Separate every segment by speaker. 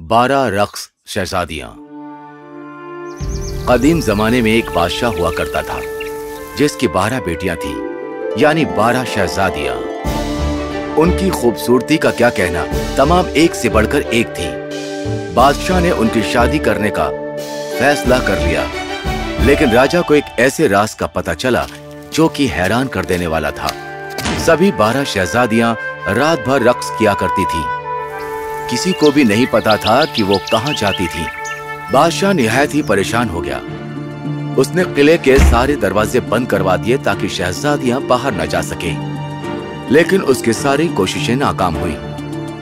Speaker 1: बारह रक्स शहजादियाँ। कदीम जमाने में एक बादशाह हुआ करता था, जिसकी बारह बेटियाँ थी, यानी बारह शहजादियाँ। उनकी खूबसूरती का क्या कहना, तमाम एक से बढ़कर एक थी। बादशाह ने उनकी शादी करने का फैसला कर लिया। लेकिन राजा को एक ऐसे राज का पता चला, जो कि हैरान कर देने वाला था। सभी बारह शहजादियाँ रात भर रक्स किया करती थी। किसी को भी नहीं पता था कि वो कहाँ जाती थी। बादशाह निहायत ही परेशान हो गया। उसने किले के सारे दरवाजे बंद करवा दिए ताकि शहजादियाँ बाहर न जा सके। लेकिन उसकी सारी कोशिशें नाकाम हुई,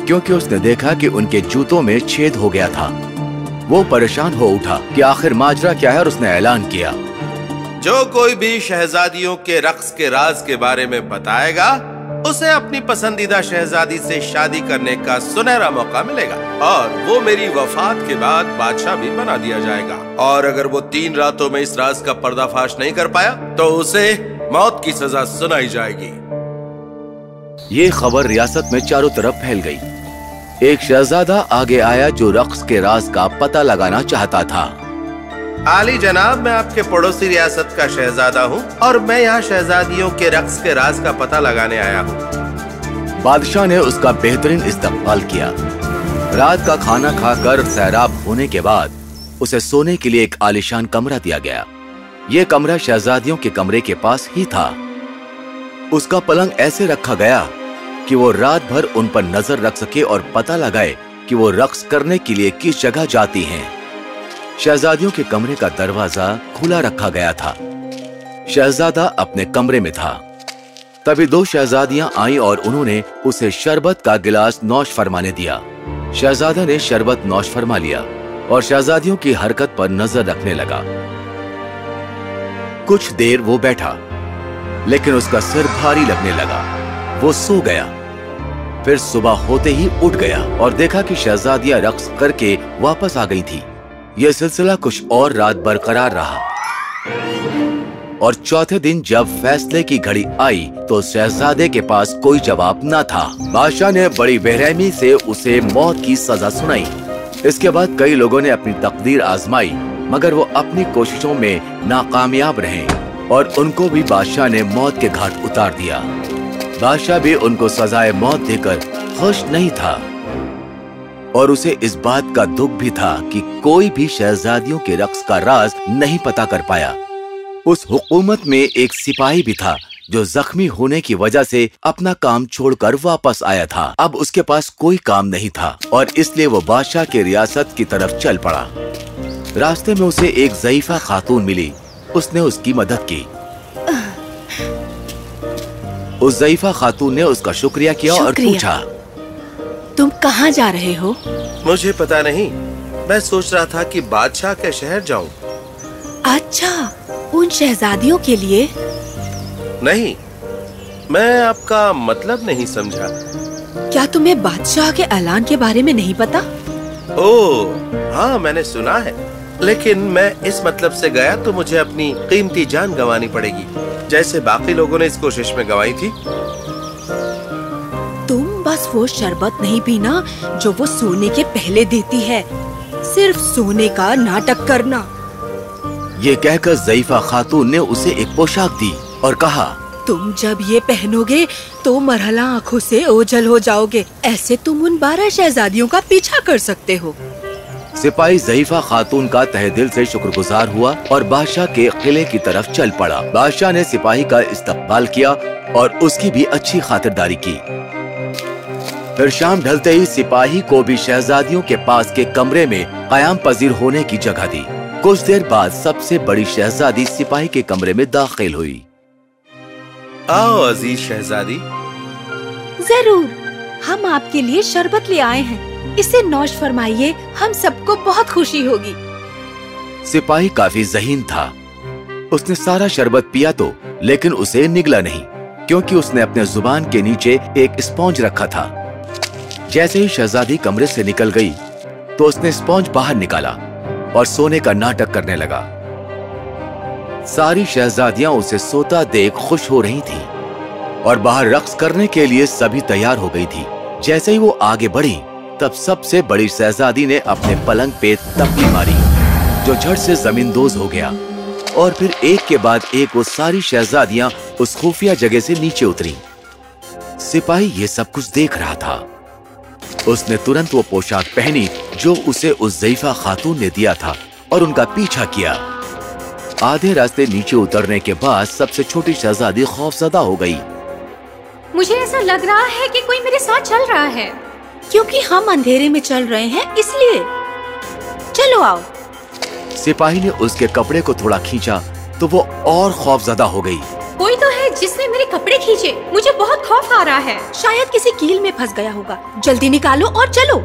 Speaker 1: क्योंकि उसने देखा कि उनके जूतों में छेद हो गया था। वो परेशान हो उठा कि आखिर माजरा क्या है और उसने ऐलान किया।
Speaker 2: जो कोई भी शहजादियों के रक्स के राज के बारे में बताएगा, उसे अपनी पसंदीदा शहजादी से शादी करने का सुनहरा मौका मिलेगा। और वो मेरी वफात के बाद बादशाह भी बना दिया जाएगा। और अगर वो तीन रातों में इस राज का पर्दाफाश नहीं कर पाया तो उसे मौत की सजा सुनाई जाएगी।
Speaker 1: ये खबर रियासत में चारों तरफ़ फैल गई। एक शहजादा आगे आया जो रक्स के राज का पता लगाना चाहता था।
Speaker 2: आली जनाब, मैं आपके पड़ोसी रियासत का शहजादा हूँ और मैं यहाँ शहजादियों के रक्स के राज का पता लगाने आया हूँ।
Speaker 1: बादशाह ने उसका बेहतरीन इस्तेमाल किया। रात का खाना खाकर सैराब होने के बाद उसे सोने के लिए एक आलिशान कमरा दिया गया। ये कमरा शहजादियों के कमरे के पास ही था। उसका पलंग ऐसे रखा गया कि वो रात भर उन पर नज़र रख सके और पता लगाए कि वो रक्स करने के लिए किस जगह जाती हैं। शहजादियों के कमरे का दरवाज़ा खुला रखा गया था। शहजादा अपने कमरे में था। तभी दो शहजादियाँ आईं और उन्होंने उसे शरबत का गिलास नौश फरमाने दिया। शहजादा ने शरबत नौश फरमा लिया और शहजादियों की हरकत पर नज़र रखने लगा। कुछ देर वो बैठा, लेकिन उसका सिर भारी लगने लगा। वो सो गया। फिर सुबह होते ही उठ गया और देखा कि शहजादियाँ रक्स करके वापस आ गई थी। यह सिलसिला कुछ और रात बरकरार रहा। और चौथे दिन जब फैसले की घड़ी आई तो शहजादे के पास कोई जवाब न था। बादशाह ने बड़ी बेरहमी से उसे मौत की सजा सुनाई। इसके बाद कई लोगों ने अपनी तकदीर आजमाई, मगर वो अपनी कोशिशों में नाकामयाब रहे, और उनको भी बादशाह ने मौत के घाट उतार दिया। बादशाह भी उनको सजाए मौत देकर खुश नहीं था। और उसे इस बात का दुख भी था कि कोई भी शहजादियों के रक्स का राज नहीं पता कर पाया। उस हुकूमत में एक सिपाही भी था जो जख्मी होने की वजह से अपना काम छोड़कर वापस आया था। अब उसके पास कोई काम नहीं था और इसलिए वो बादशाह के रियासत की तरफ़ चल पड़ा। रास्ते में उसे एक जईफा खातून मिली। उसने उसकी मदद की। उस जईफा खातून ने उसका शुक्रिया किया
Speaker 3: शुक्रिया।
Speaker 1: और पूछा
Speaker 3: तुम कहाँ जा रहे हो?
Speaker 2: मुझे पता नहीं। मैं सोच रहा था कि बादशाह के शहर जाऊँ।
Speaker 3: अच्छा उन शहजादियों के लिए?
Speaker 2: नहीं मैं आपका मतलब नहीं समझा।
Speaker 3: क्या तुम्हें बादशाह के ऐलान के बारे में नहीं पता?
Speaker 2: ओह हाँ मैंने सुना है। लेकिन मैं इस मतलब से गया तो मुझे अपनी कीमती जान गंवानी पड़ेगी। जैसे बाकी लोगों ने इस कोशिश में गंवाई थी।
Speaker 3: बस वो शरबत नहीं पीना जो वो सोने के पहले देती है। सिर्फ़ सोने का नाटक करना।
Speaker 1: ये कहकर जईफा खातून ने उसे एक पोशाक दी और कहा
Speaker 3: तुम जब ये पहनोगे तो मरहला आँखों से ओझल हो जाओगे। ऐसे तुम उन बारह शहजादियों का पीछा कर सकते हो।
Speaker 1: सिपाही जईफा खातून का तहे दिल से शुक्रगुजार हुआ और बादशाह के किले की तरफ़ चल पड़ा। बादशाह ने सिपाही का इस्तकबाल किया और उसकी भी अच्छी खातिरदारी की। फिर शाम ढलते ही सिपाही को भी शहजादियों के पास के कमरे में कयाम पजीर होने की जगह दी। कुछ देर बाद सबसे बड़ी शहजादी सिपाही के कमरे में दाखिल हुई।
Speaker 2: आओ अज़ीज़ शहजादी।
Speaker 3: ज़रूर हम आपके लिए शरबत ले आए हैं। इसे नौश फरमाइए हम सबको बहुत खुशी होगी।
Speaker 1: सिपाही काफ़ी जहीन था। उसने सारा शरबत पिया तो लेकिन उसे निगला नहीं क्योंकि उसने अपने ज़ुबान के नीचे एक स्पॉन्ज रखा था। जैसे ही शहजादी कमरे से निकल गई तो उसने स्पॉन्ज बाहर निकाला और सोने का नाटक करने लगा। सारी शहजादियाँ उसे सोता देख खुश हो रही थीं और बाहर रक्स करने के लिए सभी तैयार हो गई थी। जैसे ही वो आगे बढ़ी, तब सबसे बड़ी शहजादी ने अपने पलंग पे तपली मारी, जो झट से ज़मीन दोज हो गया और फिर एक के बाद एक वो सारी शहजादियाँ उस खुफिया जगह से नीचे उतरी। सिपाही ये सब कुछ देख रहा था। उसने तुरंत वो पोशाक पहनी जो उसे उस जईफा खातून ने दिया था और उनका पीछा किया। आधे रास्ते नीचे उतरने के बाद सबसे छोटी शहजादी खौफजदा हो गई।
Speaker 4: मुझे ऐसा लग रहा है कि कोई मेरे साथ चल रहा है।
Speaker 3: क्योंकि हम अंधेरे में चल रहे हैं इसलिए। चलो आओ।
Speaker 1: सिपाही ने उसके कपड़े को थोड़ा खींचा तो वो और खौफजदा हो गई।
Speaker 4: कोई तो जिसने मेरे कपड़े खींचे, मुझे बहुत खौफ आ रहा है।
Speaker 3: शायद किसी कील में फंस गया होगा। जल्दी निकालो और चलो।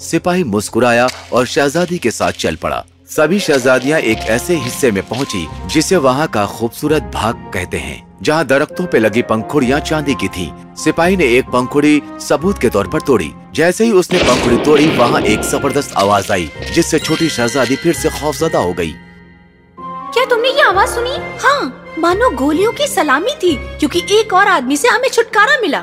Speaker 1: सिपाही मुस्कुराया और शहजादी के साथ चल पड़ा। सभी शहजादियाँ एक ऐसे हिस्से में पहुँची, जिसे वहाँ का खूबसूरत भाग कहते हैं, जहाँ दरख्तों पे लगी पंखुड़ियाँ चांदी की थी। सिपाही ने एक पंखुड़ी सबूत के तौर पर तोड़ी। जैसे ही उसने पंखुड़ी तोड़ी, वहाँ एक ज़बरदस्त आवाज़ आई, जिससे छोटी शहजादी फिर से खौफजदा हो गई।
Speaker 4: आवाज़ सुनी
Speaker 3: हाँ मानो गोलियों की सलामी थी, क्योंकि एक और आदमी से हमें छुटकारा मिला।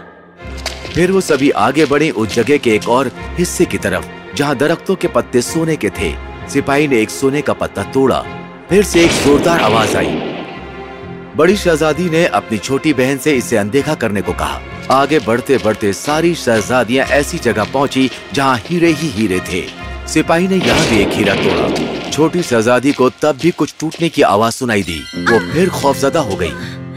Speaker 1: फिर वो सभी आगे बढ़े उस जगह के एक और हिस्से की तरफ़, जहाँ दरख्तों के पत्ते सोने के थे। सिपाही ने एक सोने का पत्ता तोड़ा। फिर से एक जोरदार आवाज़ आई। बड़ी शहजादी ने अपनी छोटी बहन से इसे अनदेखा करने को कहा। आगे बढ़ते बढ़ते सारी शहजादियाँ ऐसी जगह पहुँची जहाँ हीरे ही हीरे थे। सिपाही ने यहाँ भी एक हीरा तोड़ा। छोटी शहजादी को तब भी कुछ टूटने की आवाज़ सुनाई दी। वो फिर खौफजदा हो गई।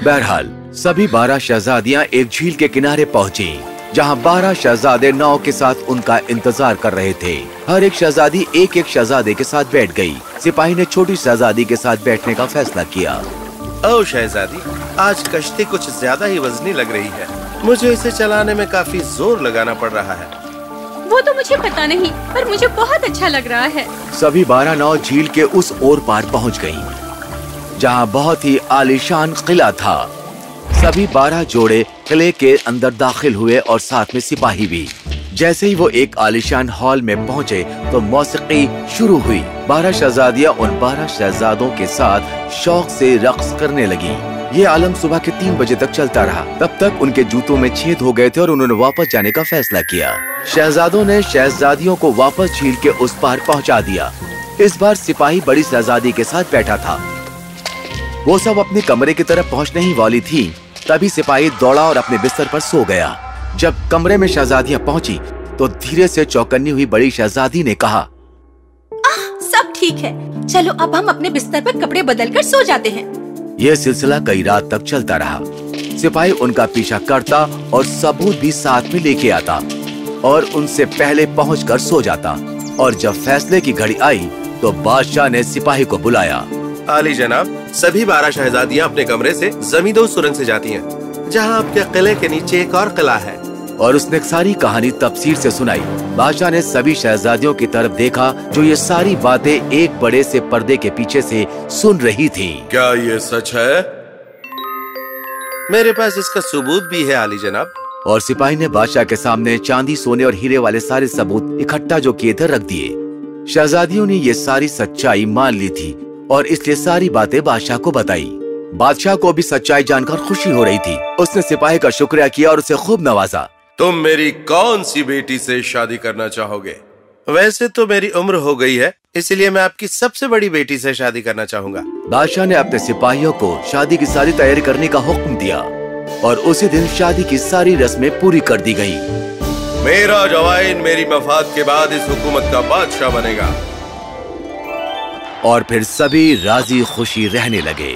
Speaker 1: बहरहाल, सभी बारह शहजादियाँ एक झील के किनारे पहुँची, जहाँ बारह शहजादे नाव के साथ उनका इंतज़ार कर रहे थे। हर एक शहजादी एक एक शहजादे के साथ बैठ गई। सिपाही ने छोटी शहजादी के साथ बैठने का फैसला किया।
Speaker 2: ओ शहजादी, आज कश्ती कुछ ज़्यादा ही वजनी लग रही है। मुझे इसे चलाने में काफ़ी ज़ोर लगाना पड़ रहा है।
Speaker 4: वो तो मुझे पता नहीं पर मुझे बहुत अच्छा लग रहा है।
Speaker 1: सभी बारह नाव झील के उस ओर पार पहुँच गईं, जहाँ बहुत ही आलिशान किला था। सभी बारह जोड़े किले के अंदर दाखिल हुए और साथ में सिपाही भी। जैसे ही वो एक आलिशान हॉल में पहुँचे तो मौसीकी शुरू हुई। बारह शहजादियाँ उन बारह शहजादों के साथ शौक से रक्स करने लगी। ये आलम सुबह के तीन बजे तक चलता रहा। तब तक उनके जूतों में छेद हो गए थे और उन्होंने वापस जाने का फैसला किया। शहजादों ने शहजादियों को वापस झील के उस पार पहुँचा दिया। इस बार सिपाही बड़ी शहजादी के साथ बैठा था। वो सब अपने कमरे की तरफ़ पहुँचने ही वाली थी। तभी सिपाही दौड़ा और अपने बिस्तर पर सो गया। जब कमरे में शहजादियाँ पहुँची तो धीरे से चौकन्नी हुई बड़ी शहजादी ने कहा
Speaker 3: सब ठीक है। चलो, अब हम अपने बिस्तर पर कपड़े बदल कर सो जाते हैं।
Speaker 1: यह सिलसिला कई रात तक चलता रहा। सिपाही उनका पीछा करता और सबूत भी साथ में लेके आता और उनसे पहले पहुंचकर सो जाता और जब फैसले की घड़ी आई तो बादशाह ने सिपाही को बुलाया।
Speaker 2: आली जनाब सभी बारह शहजादियाँ अपने कमरे से जमीदो सुरंग से जाती हैं, जहाँ आपके किले के नीचे एक और किला है।
Speaker 1: और उसने सारी कहानी तफसीर से सुनाई। बादशाह ने सभी शहजादियों की तरफ़ देखा जो ये सारी बातें एक बड़े से पर्दे के पीछे से सुन रही थी।
Speaker 2: क्या ये सच है? मेरे पास इसका सबूत भी है आली जनाब।
Speaker 1: और सिपाही ने बादशाह के सामने चांदी सोने और हीरे वाले सारे सबूत इकट्ठा जो किए थे रख दिए। शहजादियों ने ये सारी सच्चाई मान ली थी और इसलिए सारी बातें बादशाह को बताई। बादशाह को भी सच्चाई जानकर खुशी हो रही थी। उसने सिपाही का शुक्रिया किया और उसे खूब नवाजा।
Speaker 2: तुम मेरी कौन सी बेटी से शादी करना चाहोगे? वैसे तो मेरी उम्र हो गई है इसलिए मैं आपकी सबसे बड़ी बेटी से शादी करना चाहूँगा।
Speaker 1: बादशाह ने अपने सिपाहियों को शादी की सारी तैयारी करने का हुक्म दिया और उसी दिन शादी की सारी रस्में पूरी कर दी गई
Speaker 2: मेरा जवाइन मेरी मफाद के बाद इस हुकूमत का बादशाह बनेगा।
Speaker 1: और फिर सभी राज़ी खुशी रहने लगे।